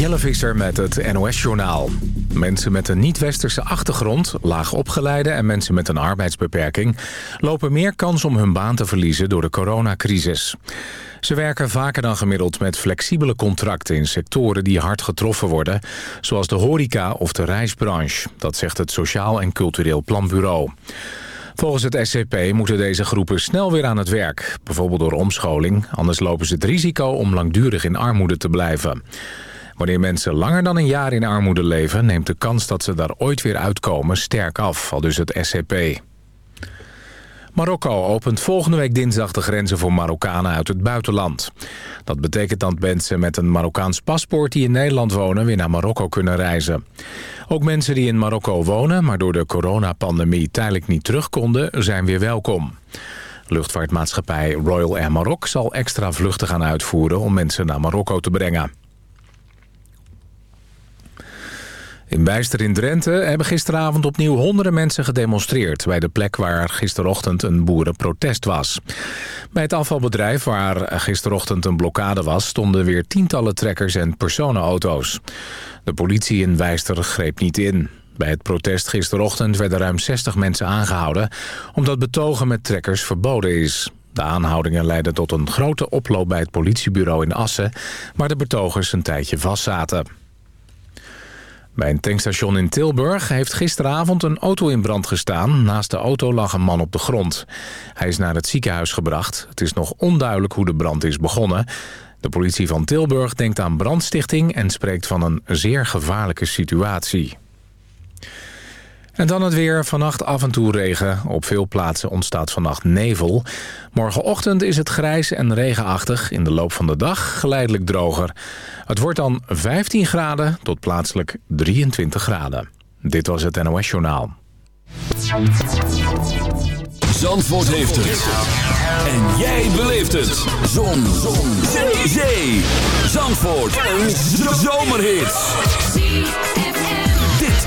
Jelle Visser met het NOS-journaal. Mensen met een niet-westerse achtergrond, laag opgeleide en mensen met een arbeidsbeperking... lopen meer kans om hun baan te verliezen door de coronacrisis. Ze werken vaker dan gemiddeld met flexibele contracten in sectoren die hard getroffen worden... zoals de horeca of de reisbranche, dat zegt het Sociaal en Cultureel Planbureau. Volgens het SCP moeten deze groepen snel weer aan het werk. Bijvoorbeeld door omscholing, anders lopen ze het risico om langdurig in armoede te blijven. Wanneer mensen langer dan een jaar in armoede leven... neemt de kans dat ze daar ooit weer uitkomen sterk af, al dus het SCP. Marokko opent volgende week dinsdag de grenzen voor Marokkanen uit het buitenland. Dat betekent dat mensen met een Marokkaans paspoort die in Nederland wonen weer naar Marokko kunnen reizen. Ook mensen die in Marokko wonen, maar door de coronapandemie tijdelijk niet terug konden, zijn weer welkom. Luchtvaartmaatschappij Royal Air Maroc zal extra vluchten gaan uitvoeren om mensen naar Marokko te brengen. In Bijster in Drenthe hebben gisteravond opnieuw honderden mensen gedemonstreerd... bij de plek waar gisterochtend een boerenprotest was. Bij het afvalbedrijf waar gisterochtend een blokkade was... stonden weer tientallen trekkers en personenauto's. De politie in Bijster greep niet in. Bij het protest gisterochtend werden ruim 60 mensen aangehouden... omdat betogen met trekkers verboden is. De aanhoudingen leidden tot een grote oploop bij het politiebureau in Assen... waar de betogers een tijdje vastzaten. Bij een tankstation in Tilburg heeft gisteravond een auto in brand gestaan. Naast de auto lag een man op de grond. Hij is naar het ziekenhuis gebracht. Het is nog onduidelijk hoe de brand is begonnen. De politie van Tilburg denkt aan brandstichting en spreekt van een zeer gevaarlijke situatie. En dan het weer. Vannacht af en toe regen. Op veel plaatsen ontstaat vannacht nevel. Morgenochtend is het grijs en regenachtig. In de loop van de dag geleidelijk droger. Het wordt dan 15 graden tot plaatselijk 23 graden. Dit was het NOS Journaal. Zandvoort heeft het. En jij beleeft het. Zon. Zon. Zee. Zandvoort. Een zomerhit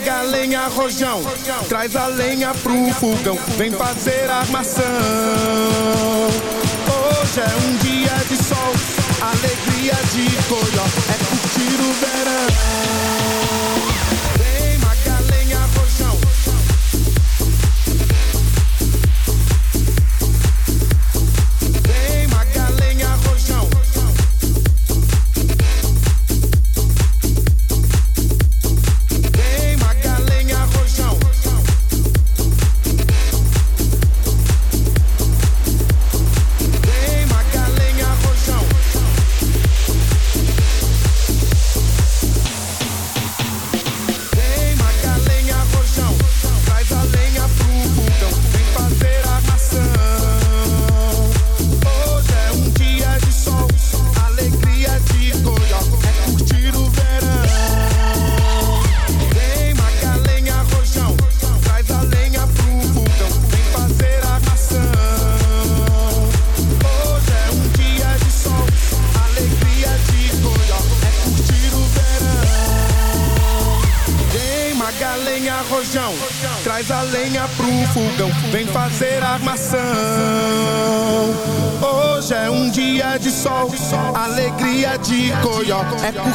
Paga lenha, rojão, traz a lenha pro fogão, vem fazer armação. Hoje é um dia de sol, alegria de coió, é curtir o verão. Coió,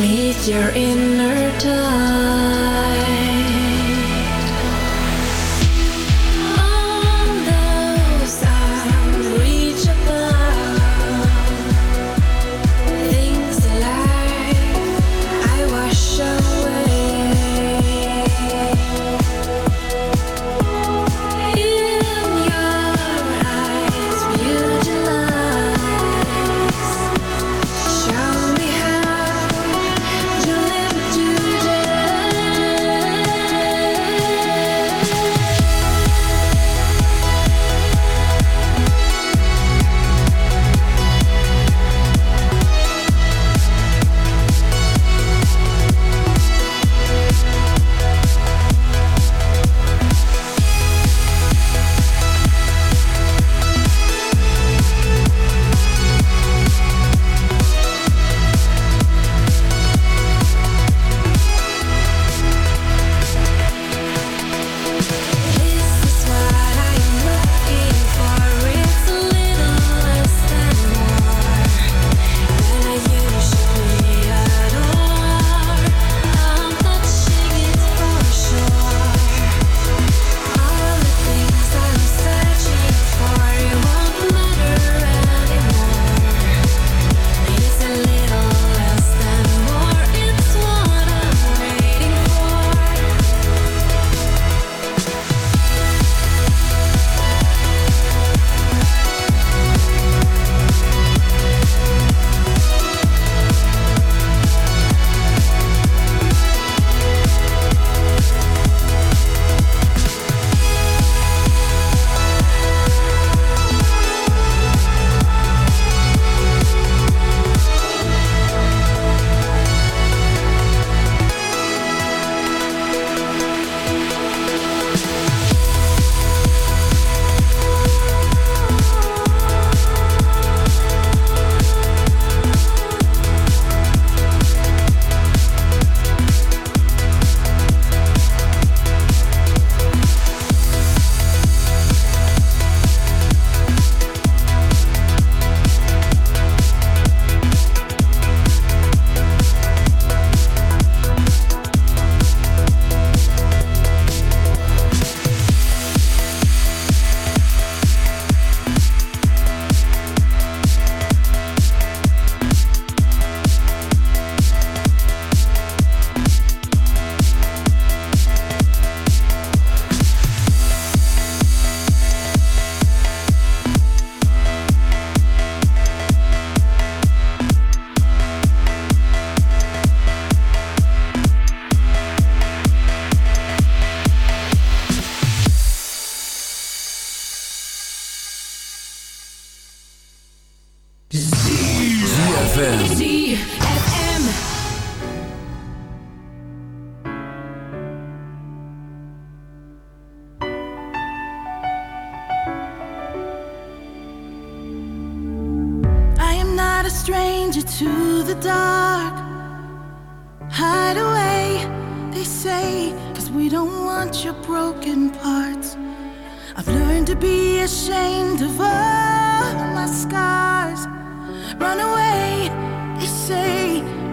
Meet your inner time.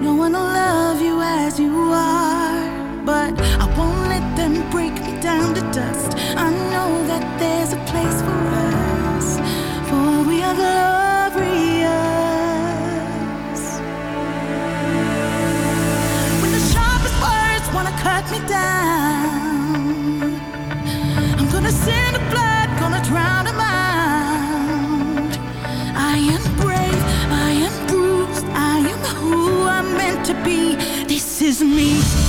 No one will love you as you are, but I won't let them break me down to dust. I know that there's a place for be. This is me.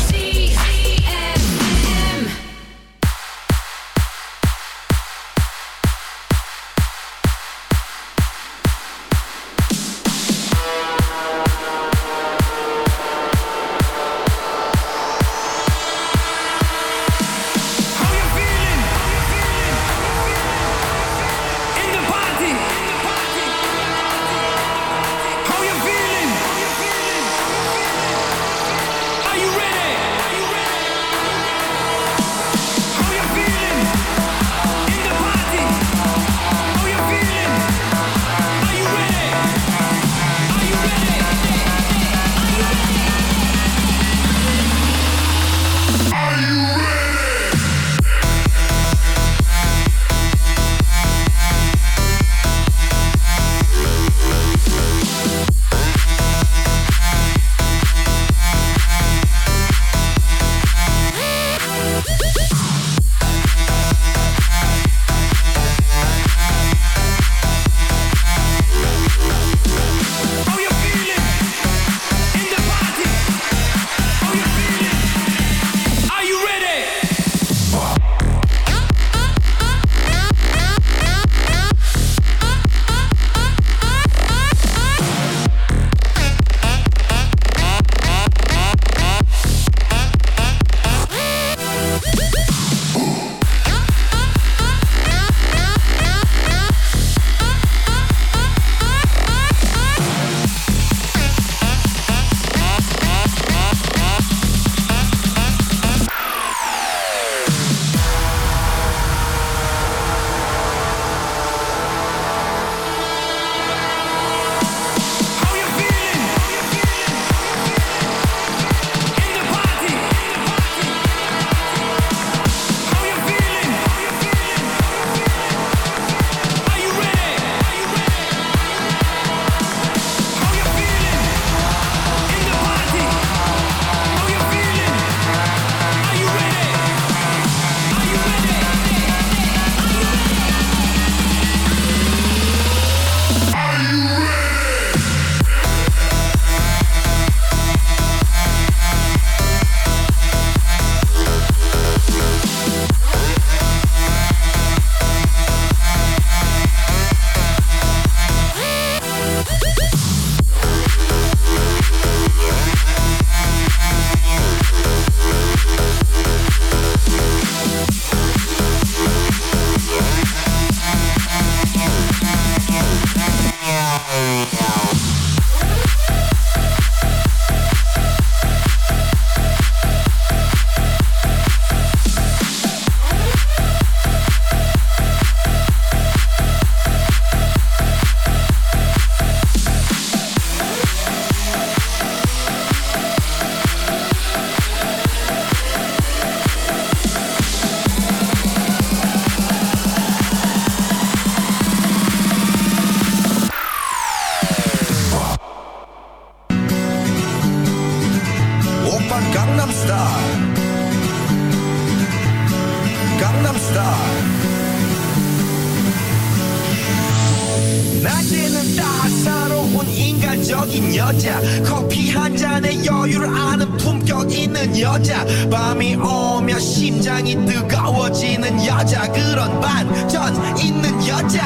여자 커피 한 잔에 여유를 아는 품격 있는 여자. 밤이 오면 심장이 뜨거워지는 여자. 그런 반전 있는 여자.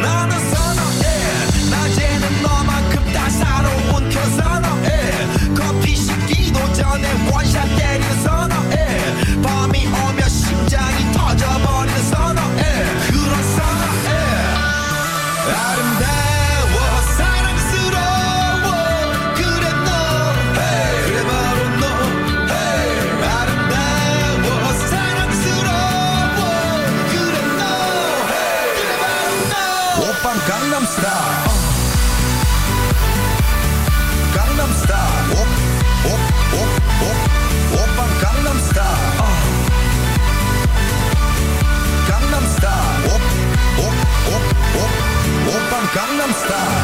나는 선호해. 낮에는 너만큼 따사로운 그 선호해. 커피 식기도 전에 원샷 때려서 Gangnam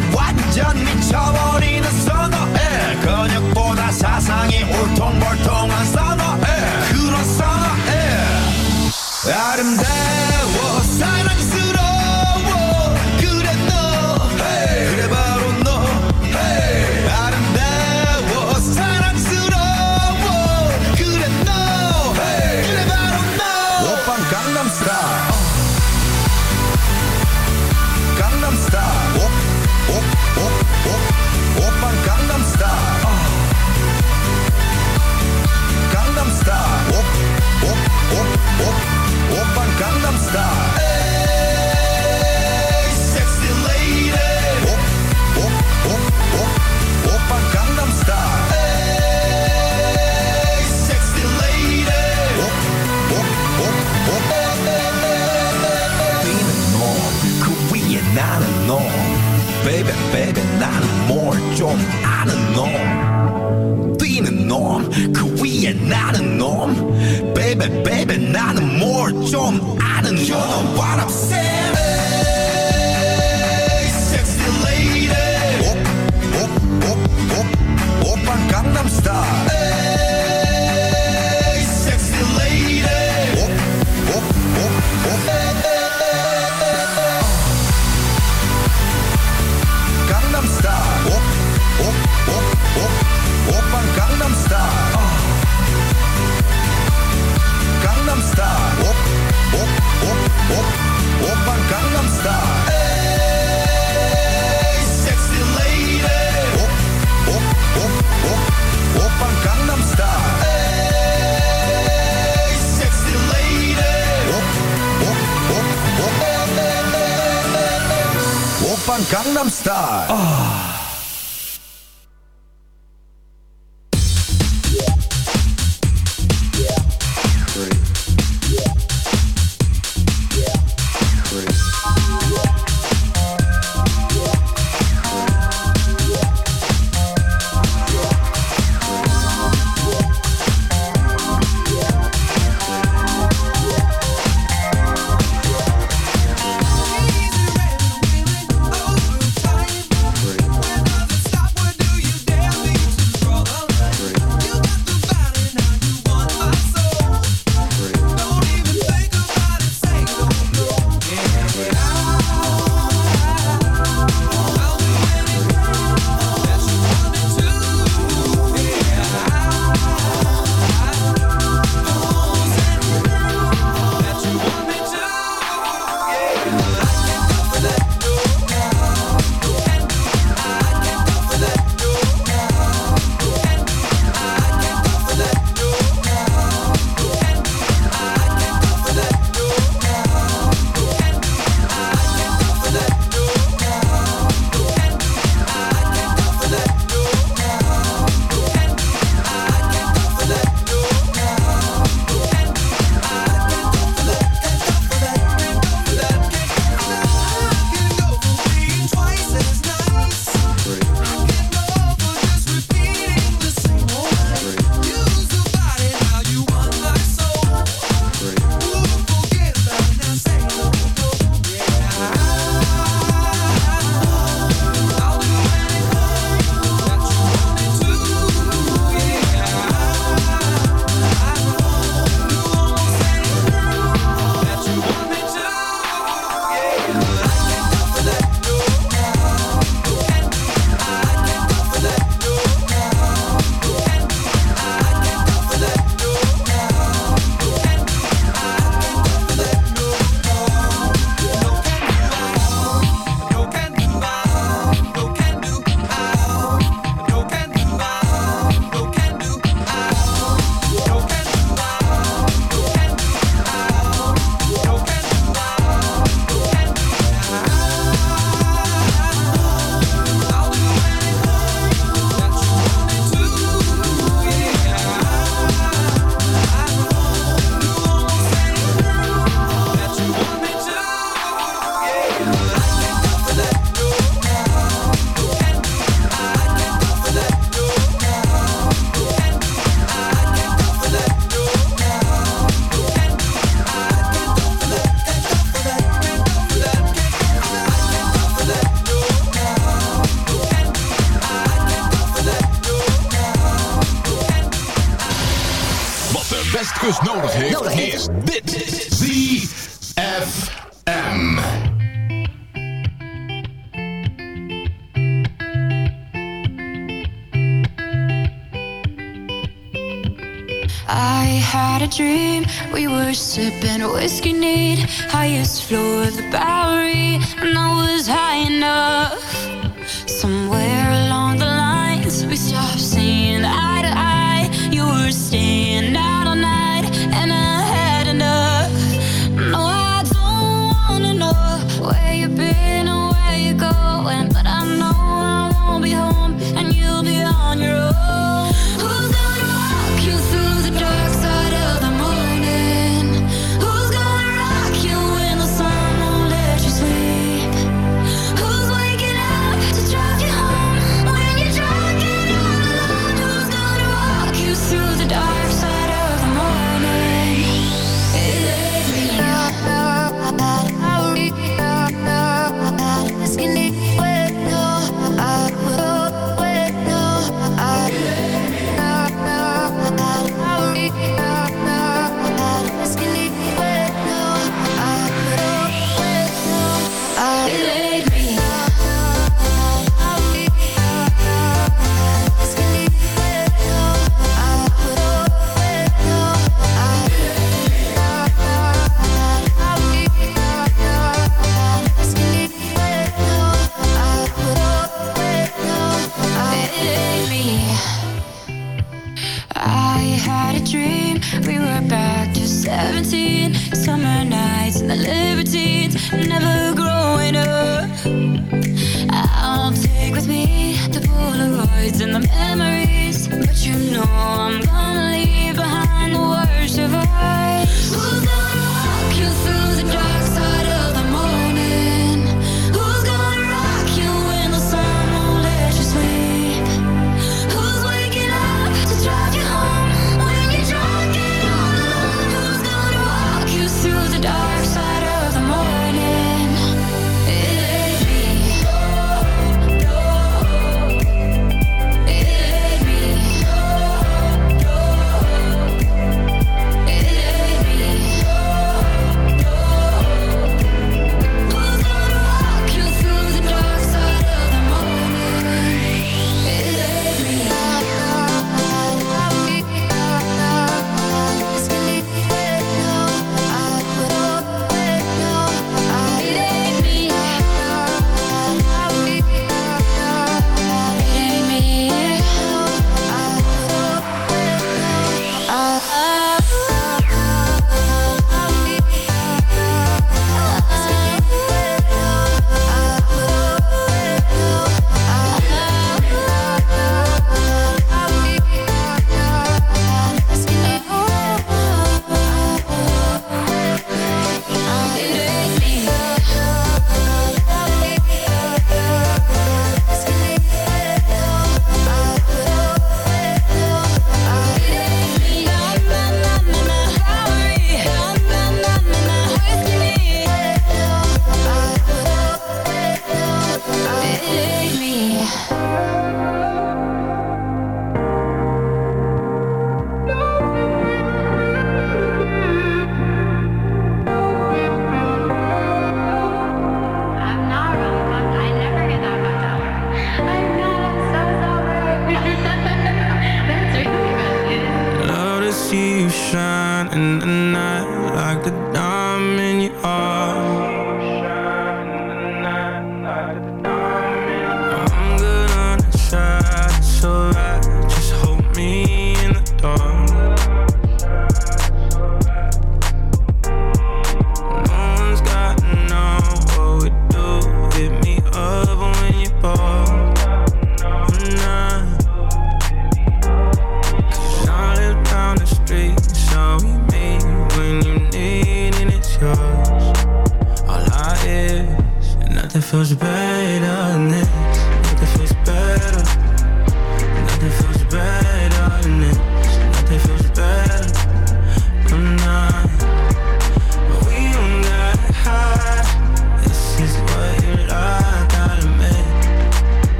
Gangnam Style. Oh.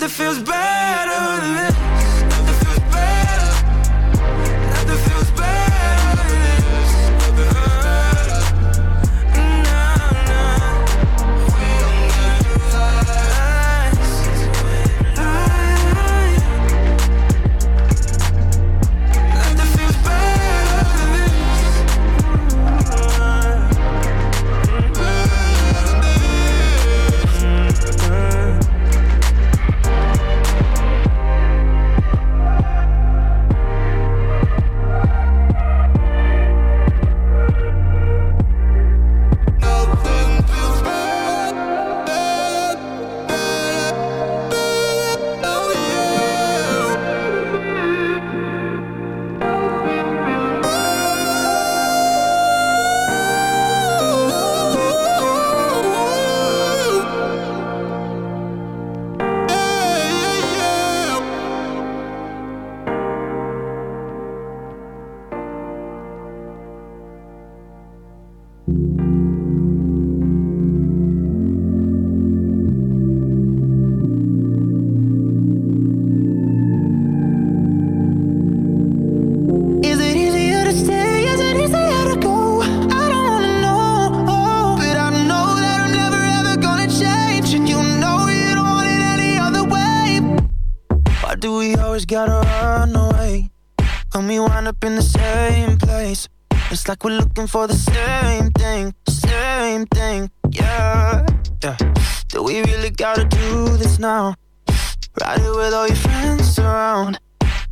That feels.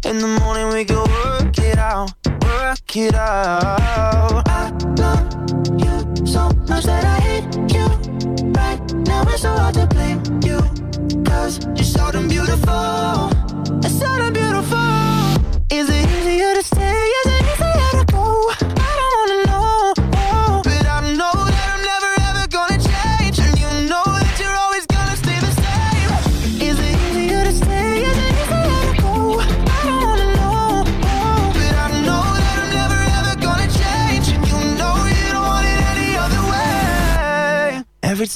In the morning we can work it out, work it out. I love you so much that I hate you. Right now it's so hard to blame you. Cause you're so damn beautiful. It's so damn beautiful.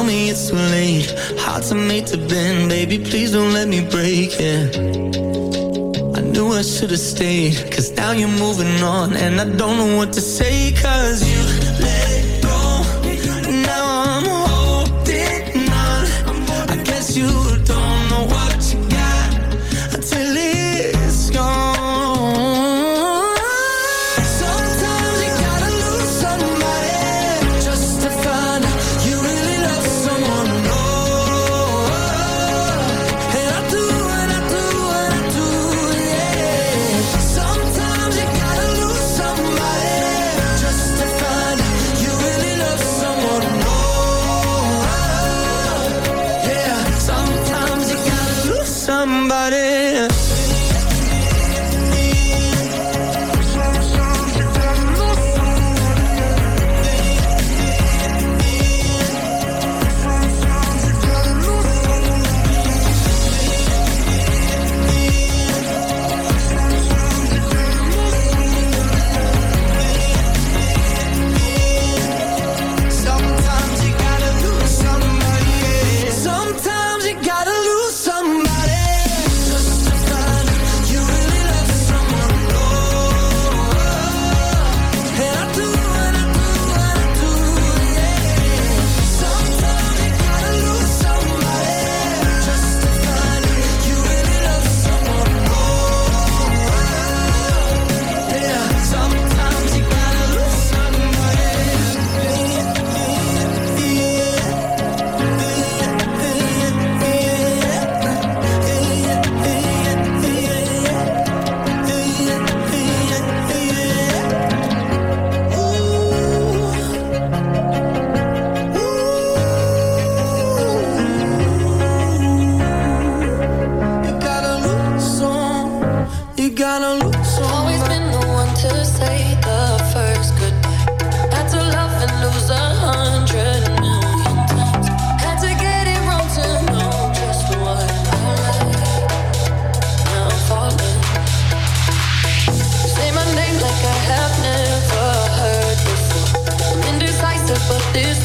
tell me it's too late. Hard to make to bend, baby. Please don't let me break it. I knew I should have stayed, cause now you're moving on, and I don't know what to say, cause you.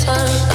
sun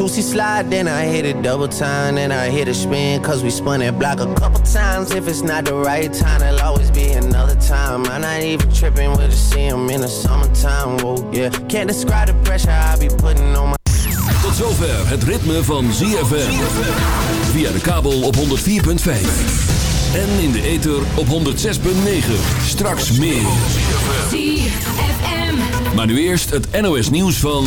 Two-C slide, then I hit it double time, then I hit a spin, cause we spun that block a couple times. If it's not the right time, there'll always be another time. I'm not even tripping, we'll just see 'em in the summertime. Whoa, yeah. Can't describe the pressure I be putting on my. Tot zover het ritme van ZFM. Via de kabel op 104.5. En in de ether op 106.9. Straks meer. ZFM. Maar nu eerst het NOS nieuws van...